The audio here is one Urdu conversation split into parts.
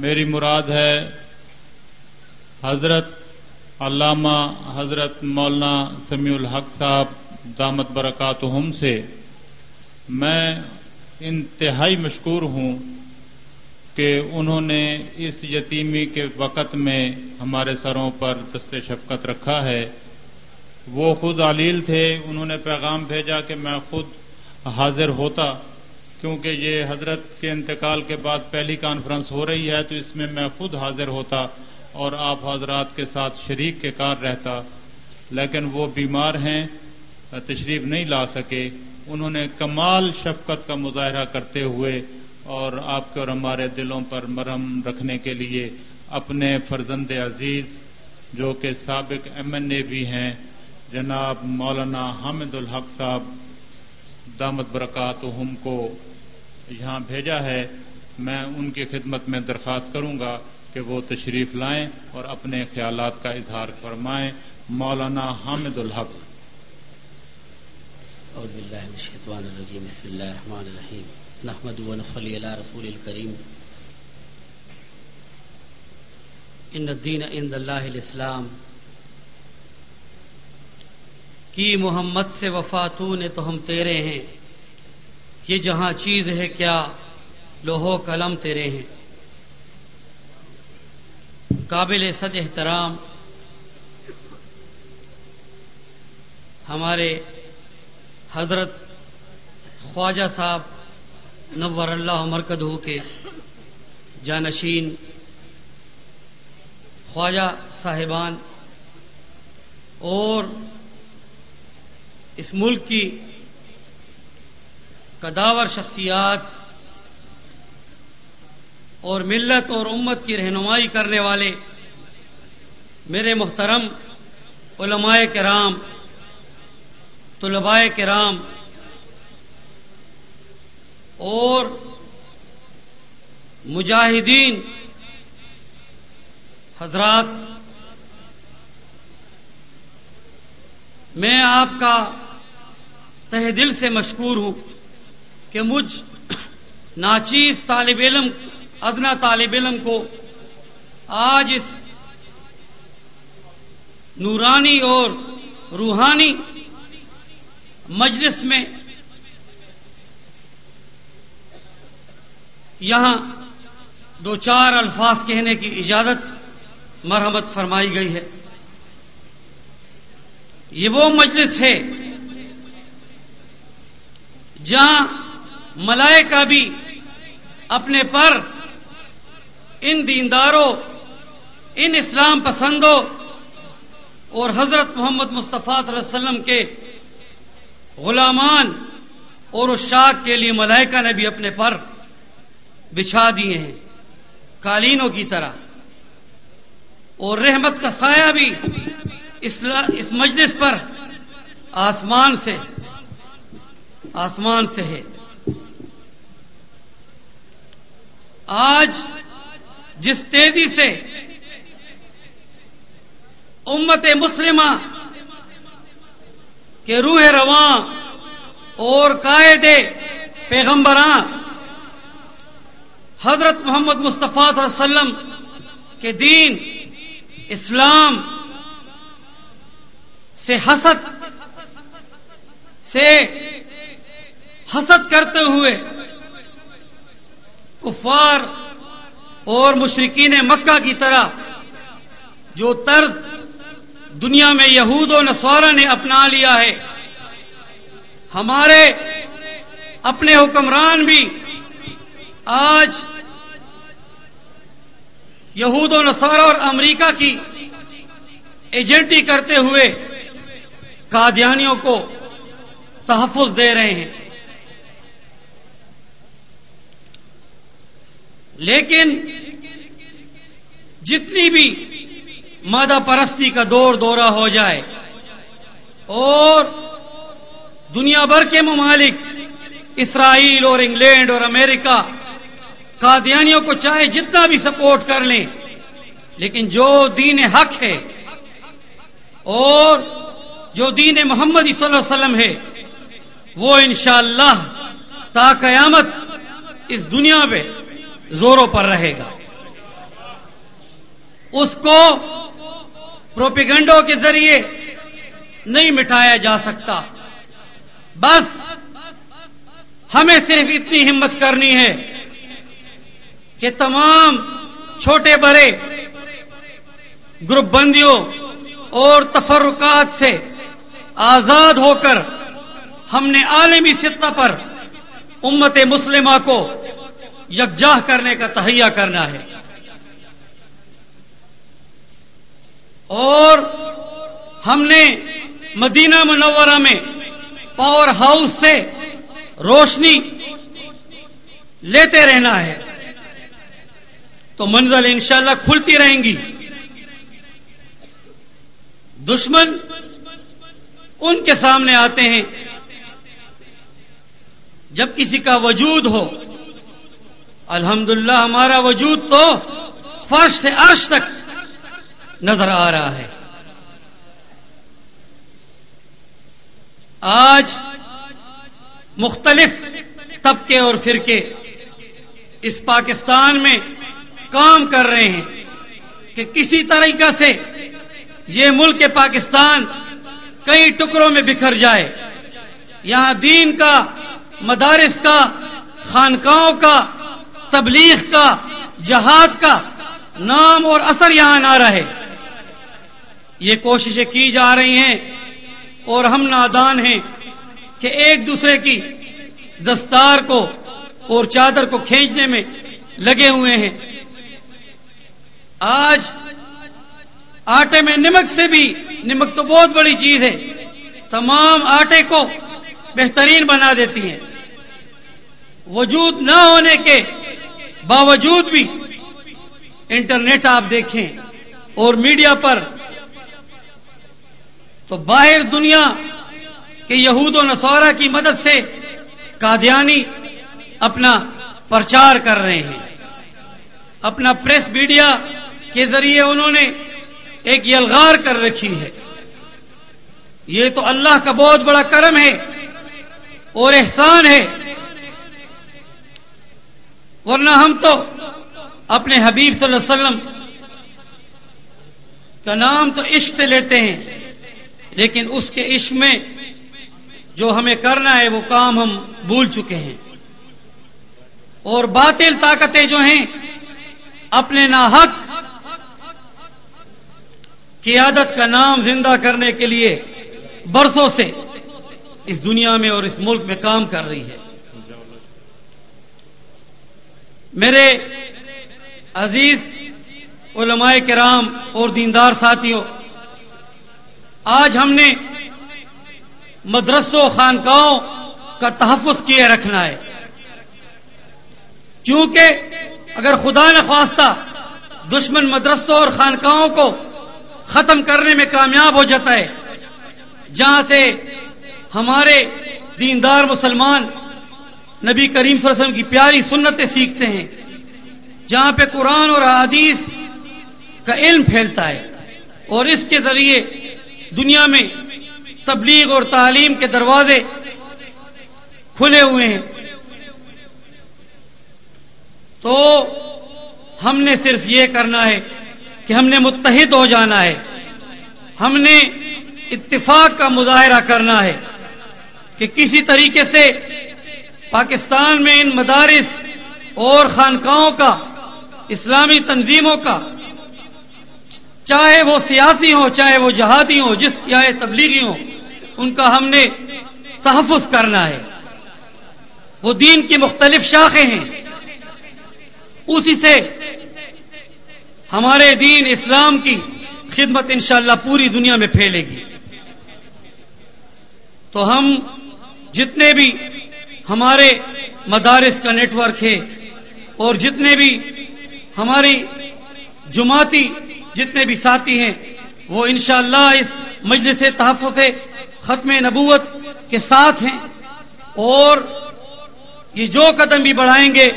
میری مراد ہے حضرت علامہ حضرت مولانا سمیع الحق صاحب دامت برکات سے میں انتہائی مشکور ہوں کہ انہوں نے اس یتیمی کے وقت میں ہمارے سروں پر دست شفقت رکھا ہے۔ وہ خود علیل تھے، انہوں نے پیغام بھیجا کہ میں خود حاضر ہوتا۔ کیونکہ یہ حضرت کے انتقال کے بعد پہلی کانفرنس ہو رہی ہے، تو اس میں میں خود حاضر ہوتا اور آپ حضرات کے ساتھ شریک کے کار رہتا۔ لیکن وہ بیمار ہیں، تشریف نہیں لا سکے۔ انہوں نے کمال شفقت کا مظاہرہ کرتے ہوئے اور آپ کے اور ہمارے دلوں پر مرہم رکھنے کے لیے اپنے فرزند عزیز، جو کہ سابق ایم این اے بھی ہیں، جناب مولانا حامد الحق صاحب، دامت برکات کو یہاں بھیجا ہے، میں ان کی خدمت میں درخواست کروں گا کہ وہ تشریف لائیں اور اپنے خیالات کا اظہار فرمائیں۔ مولانا حامد الحق۔ اعوذ باللہ من الشیطان الرجیم۔ بسم اللہ الرحمن الرحیم۔ نحمد و نصلی علی رسول الکریم۔ ان الدین عند اللہ الاسلام۔ کی محمد سے وفاتو نے تو ہم تیرے ہیں۔ یہ جہاں چیز ہے کیا لوہو قلم تیرے ہیں۔ قابل صد احترام ہمارے حضرت خواجہ صاحب نور اللہ مرکد ہو کے جانشین خواجہ صاحبان اور اس ملک کی کداور شخصیات اور ملت اور امت کی رہنمائی کرنے والے میرے محترم علماء کرام، طلباء کرام اور مجاہدین، حضرات، میں آپ کا تہ دل سے مشکور ہوں۔ کہ مجھ ناچیز طالب علم، ادنا طالب علم کو آج اس نورانی اور روحانی مجلس میں یہاں دو چار الفاظ کہنے کی اجازت، مرحمت فرمائی گئی ہے۔ یہ وہ مجلس ہے جہاں ملائکہ بھی اپنے پر ان دینداروں، ان اسلام پسندوں اور حضرت محمد مصطفیٰ صلی اللہ علیہ وسلم کے غلامان اور اس شاخ کے لیے ملائکہ نے بھی اپنے پر بچھا دیے ہیں، قالینوں کی طرح۔ اور رحمت کا سایہ بھی اس مجلس پر آسمان سے آسمان سے ہے۔ آج جس تیزی سے امت مسلمہ کے روح رواں اور قائد پیغمبراں حضرت محمد مصطفیٰ صلی اللہ علیہ وسلم کے دین، اسلام سے حسد سے حسد کرتے ہوئے کفار اور مشرقین مکہ کی طرح جو طرز دنیا میں یہود و نسوارا نے اپنا لیا ہے، ہمارے اپنے حکمران بھی آج یہود و نصارہ اور امریکہ کی ایجنٹی کرتے ہوئے قادیانیوں کو تحفظ دے رہے ہیں۔ لیکن جتنی بھی مادہ پرستی کا دور دورہ ہو جائے اور دنیا بھر کے ممالک اسرائیل اور انگلینڈ اور امریکہ قادیانیوں کو چاہے جتنا بھی سپورٹ کر لیں، لیکن جو دین حق ہے اور جو دین محمد صلی اللہ علیہ وسلم ہے، وہ انشاءاللہ تا قیامت اس دنیا میں زوروں پر رہے گا۔ اس کو پروپیگنڈوں کے ذریعے نہیں مٹایا جا سکتا۔ بس ہمیں صرف اتنی ہمت کرنی ہے کہ تمام چھوٹے بڑے گروپ بندیوں اور تفرقات سے آزاد ہو کر ہم نے عالمی سطح پر امت مسلمہ کو یکجاہ کرنے کا تہیا کرنا ہے۔ اور ہم نے مدینہ منورہ میں پاور ہاؤس سے روشنی لیتے رہنا ہے۔ تو منزل انشاءاللہ کھلتی رہیں گی۔ دشمن ان کے سامنے آتے ہیں۔ جب کسی کا وجود ہو الحمدللہ، ہمارا وجود تو فرش سے عرش تک نظر آ رہا ہے۔ آج مختلف طبقے اور فرقے اس پاکستان میں کام کر رہے ہیں کہ کسی طریقہ سے یہ ملک پاکستان کئی ٹکڑوں میں بکھر جائے۔ یہاں دین کا، مدارس کا، خانقاہوں کا تبلیغ کا، جہاد کا نام اور اثر یہاں نہ رہے۔ یہ کوششیں کی جا رہی ہیں اور ہم نادان ہیں کہ ایک دوسرے کی دستار کو اور چادر کو کھینچنے میں لگے ہوئے ہیں۔ آج آٹے میں نمک سے بھی، نمک تو بہت بڑی چیز ہے، تمام آٹے کو بہترین بنا دیتی ہیں۔ وجود نہ ہونے کے باوجود بھی انٹرنیٹ آپ دیکھیں اور میڈیا پر، تو باہر دنیا کے یہود و نصورہ کی مدد سے قادیانی اپنا پرچار کر رہے ہیں۔ اپنا پریس میڈیا کے ذریعے انہوں نے ایک یلغار کر رکھی ہے۔ یہ تو اللہ کا بہت بڑا کرم ہے اور احسان ہے۔ ورنہ ہم تو اپنے حبیب صلی اللہ علیہ وسلم کا نام تو عشق سے لیتے ہیں، لیکن اس کے عشق میں جو ہمیں کرنا ہے، وہ کام ہم بھول چکے ہیں۔ اور باطل طاقتیں جو ہیں، اپنے ناحق قیادت کا نام زندہ کرنے کے لیے برسوں سے اس دنیا میں اور اس ملک میں کام کر رہی ہے۔ میرے عزیز علماء کرام اور دیندار ساتھیوں، آج ہم نے مدرسوں، خانقاہوں کا تحفظ کیے رکھنا ہے۔ کیونکہ اگر خدا نخواستہ دشمن مدرسوں اور خانقاہوں کو ختم کرنے میں کامیاب ہو جاتا ہے، جہاں سے ہمارے دیندار مسلمان نبی کریم صلی اللہ علیہ وسلم کی پیاری سنتیں سیکھتے ہیں۔ جہاں پہ قرآن اور حدیث کا علم پھیلتا ہے اور اس کے ذریعے دنیا میں تبلیغ اور تعلیم کے دروازے کھلے ہوئے ہیں۔ تو ہم نے صرف یہ کرنا ہے کہ ہم نے متحد ہو جانا ہے۔ ہم نے اتفاق کا مظاہرہ کرنا ہے کہ کسی طریقے سے پاکستان میں ان مدارس اور خانقاہوں کا، اسلامی تنظیموں کا، چاہے وہ سیاسی ہوں، چاہے وہ جہادی ہوں، جس چاہے تبلیغی ہوں، ان کا ہم نے تحفظ کرنا ہے۔ وہ دین کی مختلف شاخیں ہیں۔ اسی سے ہمارے دین اسلام کی خدمت انشاءاللہ پوری دنیا میں پھیلے گی۔ تو ہم جتنے بھی ہمارے مدارس کا نیٹ ورک ہے اور جتنے بھی ہماری جماعتی جتنے بھی ساتھی ہیں، وہ انشاءاللہ اس مجلس تحفظ ختم نبوت کے ساتھ ہیں اور یہ جو قدم بھی بڑھائیں گے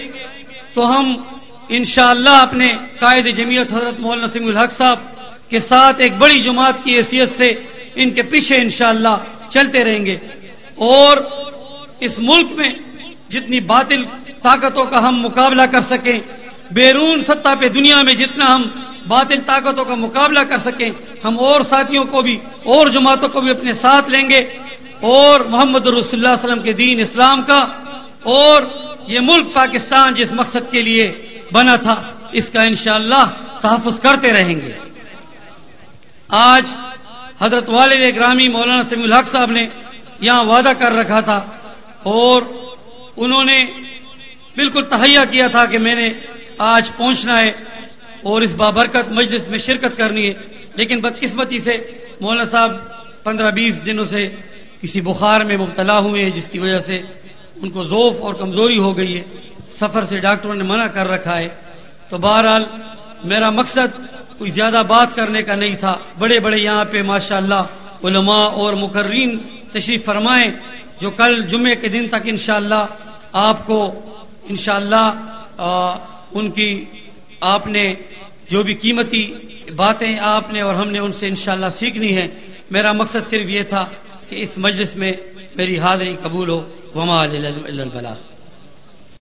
تو ہم انشاءاللہ اپنے قائد جمعیت حضرت مولانا نسیم الحق صاحب کے ساتھ ایک بڑی جماعت کی حیثیت سے ان کے پیچھے انشاءاللہ چلتے رہیں گے اور اس ملک میں جتنی باطل طاقتوں کا ہم مقابلہ کر سکیں، بیرون سطح پہ دنیا میں جتنا ہم باطل طاقتوں کا مقابلہ کر سکیں، ہم اور ساتھیوں کو بھی، اور جماعتوں کو بھی اپنے ساتھ لیں گے۔ اور محمد رسول اللہ علیہ وسلم کے دین اسلام کا، اور یہ ملک پاکستان جس مقصد کے لیے بنا تھا، اس کا انشاءاللہ تحفظ کرتے رہیں گے۔ آج حضرت والد گرامی مولانا سمی الحق صاحب نے یہاں وعدہ کر رکھا تھا اور انہوں نے بالکل تہیا کیا تھا کہ میں نے آج پہنچنا ہے اور اس بابرکت مجلس میں شرکت کرنی ہے۔ لیکن بدقسمتی سے مولانا صاحب پندرہ بیس دنوں سے کسی بخار میں مبتلا ہوئے ہیں، جس کی وجہ سے ان کو ذوف اور کمزوری ہو گئی ہے۔ سفر سے ڈاکٹروں نے منع کر رکھا ہے۔ تو بہرحال میرا مقصد کوئی زیادہ بات کرنے کا نہیں تھا۔ بڑے بڑے یہاں پہ ماشاء اللہ علماء اور مقررین تشریف فرمائیں۔ جو کل جمعے کے دن تک انشاءاللہ آپ کو انشاءاللہ ان کی آپ نے جو بھی قیمتی باتیں آپ نے اور ہم نے ان سے انشاءاللہ سیکھنی ہے میرا مقصد صرف یہ تھا کہ اس مجلس میں میری حاضری قبول ہو، وما البلاغ۔